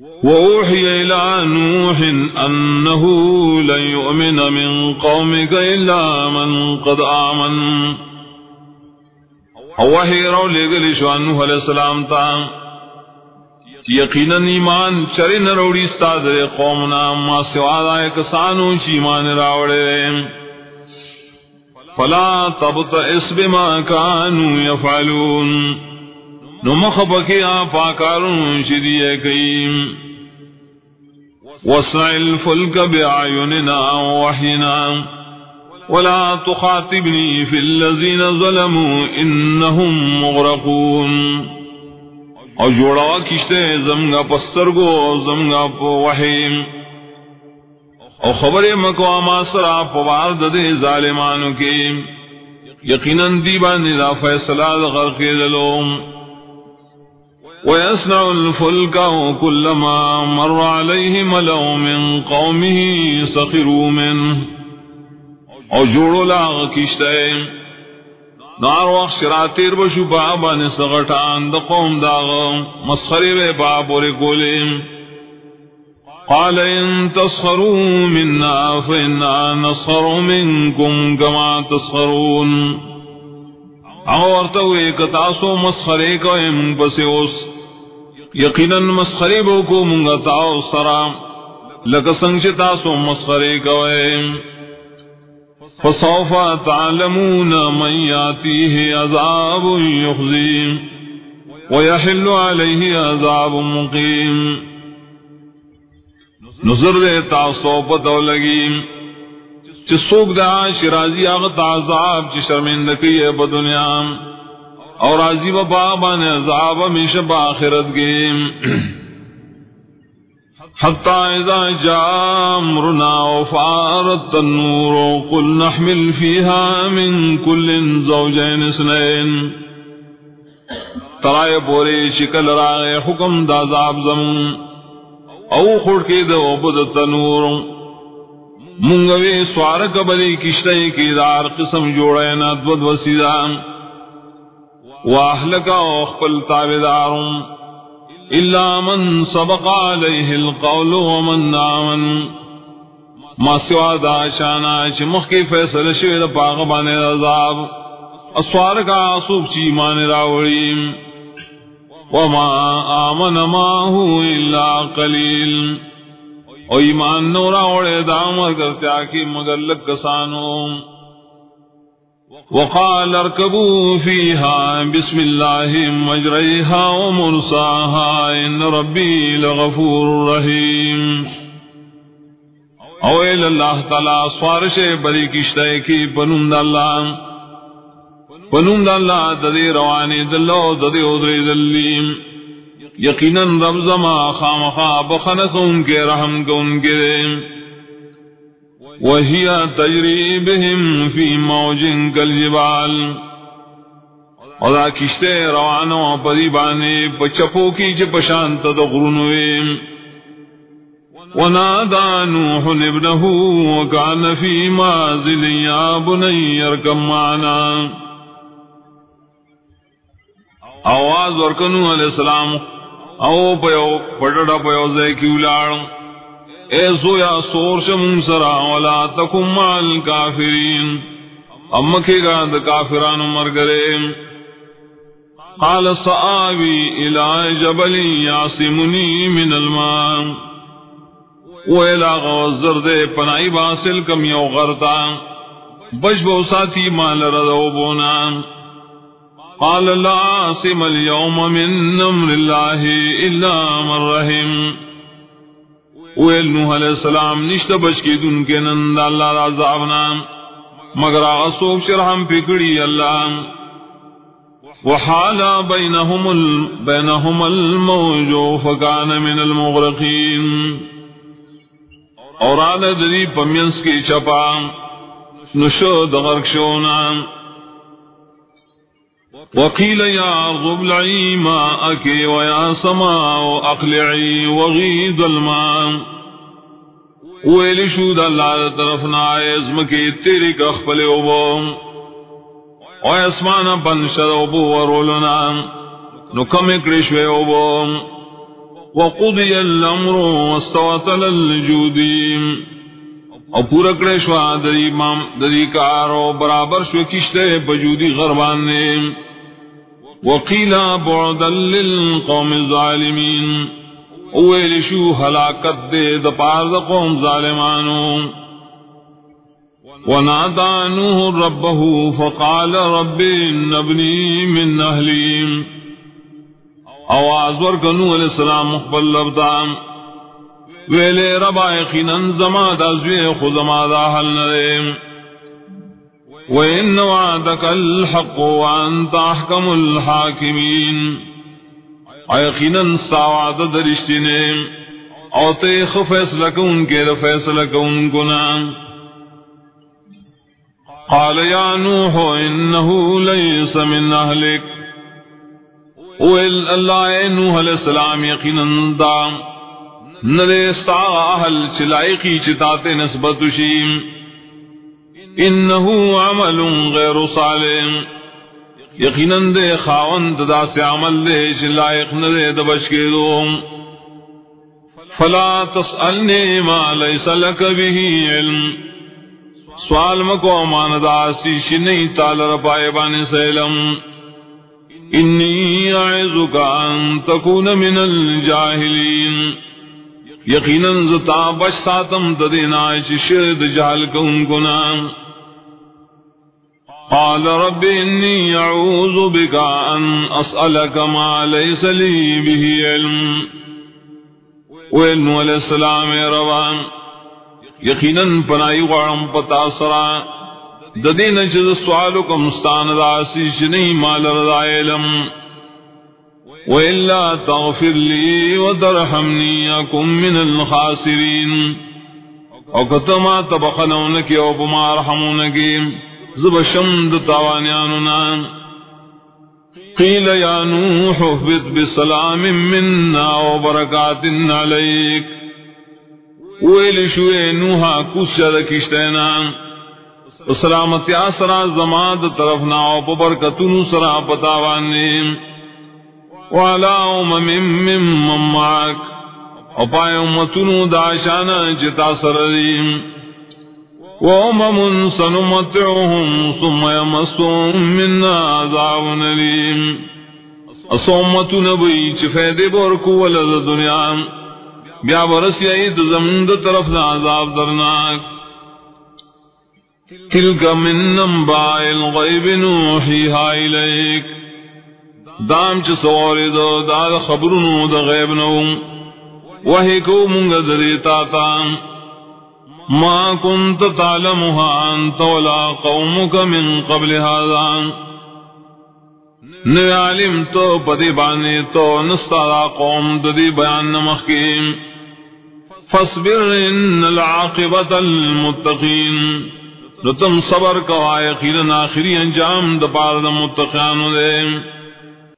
وأوحي إلى نوح أنه لن يؤمن من قومك إلا من قد آمن. وحي رو لگلی شو نوح علیہ السلام تا. یقینا ایمان چرے نہ روڑی استاد قومنا، ما سوا دائے کسانو چی ایمان راوڑے فلا تبتئس بما كانوا يفعلون. نو مخبکی آپا کارون شدی کئیم وسع الفلك بأعيننا ووحينا ولا تخاطبني في الذين ظلموا إنهم مغرقون. او جوڑا کشتے زمگا پسترگو زمگا پو وحیم. او خبر مکو ما سرا پوار دے ظالمانو کے. یقیناً دیبان دا فیصلہ غرقی دلوم. ويصنع الفلك كلما مر عليه ملأ من قومه سخروا منه. او جوڑو لاغ کشتے. نار وقت شراتیر بشو بابا نسغٹان دا قوم داغ مسخری بے بابوری کولیم قال ان تسخروا منا فإنا نسخر منكم كما تسخرون. اور تو ایک تاسو مسخرے کو ام پس یقینا مسخرے بو کو منگا تاو سرا لک سنگ تاسو مسخرے کو فسوف تعلمون من ياتيه عذاب يخزي ويحل عليه عذاب مقيم نظر دے تاسو پتو لگیم چی سوک دا شرازی آغت عذاب چی شرمندکی ہے با دنیا۔ اور عزیب بابا نے عذاب ہمیشہ با آخرت حتی اذا جا امرنا وفارت النور قل نحمل فيها من كل زوجين اسنين ترائے بورے شکل رائے حکم دا عذاب زمون۔ او خڑ کے دو بدت نور۔ منگوی سوار کبلی کشتے کی دار قسم جوڑے نا دود وسیدان واہلکا اخپل تابدارم الا من سبق علیہ القول ومن آمن. ما سوا دا شانا چھ مخی فیصل شوید پاغبان عذاب اسوار کا عصوب چی مان راوڑیم. وما آمن ماہو الا قلیل. او ایمان نورا اوڑے دامر کرتے آکی مگر لگ کسانو. وقال اركبوا فيها بسم الله مجريها ومرساها ان ربي لغفور رحيم. او الى الله تعالى سوارش بری کشتے کی پنوم دا اللہ پنوم دا اللہ ددی روانی دلو ددی ادری دلیم یقینا رب زما خامخا بخنتم کے رحم کو ان کے وهي تجري بهم في موج كالجبال وذا کشتے روانو پدی بانے پچپو کی چ پشانت د ونادى نوح ابنه وكان في مازل يا بني اركب معنا آواز ورکنو علیہ السلام او پیو پڑڑا پیو زے کیولاڑ اے سویا سور شم سرا ولا تکم مال کافرین ام کے گا د کافرانو مر قال صآوی الى جبل یاسمنی من الماء۔ ویلا غوزر دے پنائی باسل کم یو غرتا۔ بش بو ساتی مال ردو بونا۔ قال لا عاصم اليوم من امر الله الا من رحم۔ ویل نوح علیہ السلام نشت بچ کی دن کے نند اللہ دا عذابنا مگر آسوک شرحم پکڑی اللہ۔ وحالا بینہم, ال... بینہم الموجو فکان من المغرقین۔ اور آل دری پمینس کی چپا نشد غرقشونا وقيل يا أرض ابلعي ماءك ويا سماء أقلعي وغيد الماء ویلی شود اللہ طرف طرفنا ازمکی تیری کخپل اوبو۔ او اسمانا بنشد اوبو ورولنا نو کم اکڑشوے اوبو۔ وقضی الامر واستوتل الجودیم او پورا کرے شوا، دری مام، دری کارو، برابر شو کشتے بجودی غربان نے۔ وقیلا بعدا للقوم الظالمین اویل شو حلاکت دے دپار دا قوم ظالمانو. ونادى نوح ربه فقال رب ابني من أهلي. آواز ورکنو علیہ السلام مقبل لبتا ویلے ربا یقینا زما دازوی خود ما دا حل نرے. وإن وعدك الحق وأنت أحكم الحاكمين۔ يقينا ساوعد درشتين او تیخ فیصلہ کون کے فیصلہ کون گناہ۔ قال يا نوح إنه ليس من أهلك وإل الله نوح علیہ السلام، یقینا دا نلے سا اہل چلائقی چتاتے نسبت شیم۔ انہو عمل غیر صالح. یقینا دے خاوند دا سے عمل دے چلائق نلے دبش کے دو. فلا تسألنی ما لیس لک به علم. سوال مکو امان داسی شنی تالر پائے بان سیلم. انی اعزک ان تکون من الجاہلین. یقینا زتا بش ساتم تدینا شرد جہل کن کنا قال رب انی اعوذ بك ان اسألك ما ليس لي به علم. وإنه علیہ السلام روان، یقیناً پنائی غارم پتا سرا. ددین چیز سوالو کم ستان راسی شنی مال رضا علم. وإلا تغفر لي وترحمني أكن من الخاسرين. او کتما تبخنونکی او بما رحمونکی زب شمد تاوانیاننا قیل یا نوح احبت بسلام منا وبرکات علیک. ویل شوئے نوحا کس شد سلامتی آسرا زماد طرف ناو پبرکتنو سرا پتاوانی والا امم من مماک اپائے امتنو داشانا چتا سرریم وامم سنمتعهم ثم يمسهم منا عذاب نلیم اسومتو نبی چفیدے بورکو ولد دنیا. بیا برس یعید زمند طرف دا عذاب درناک. تلک من نمباء الغیب نوحیها الیک. دام چ سواری دو دا خبرونو، دا غیب نو وحی کو منگ دریتا تا ما كنت تعلمها انت ولا قومك من قبل هذا. نو علم تو پدی بانے تو نستارا قوم ددی بیان نمخیم فاصبر ان العاقبت المتقین نو تم صبر کا یقینا آخری انجام د پار د متقین دے.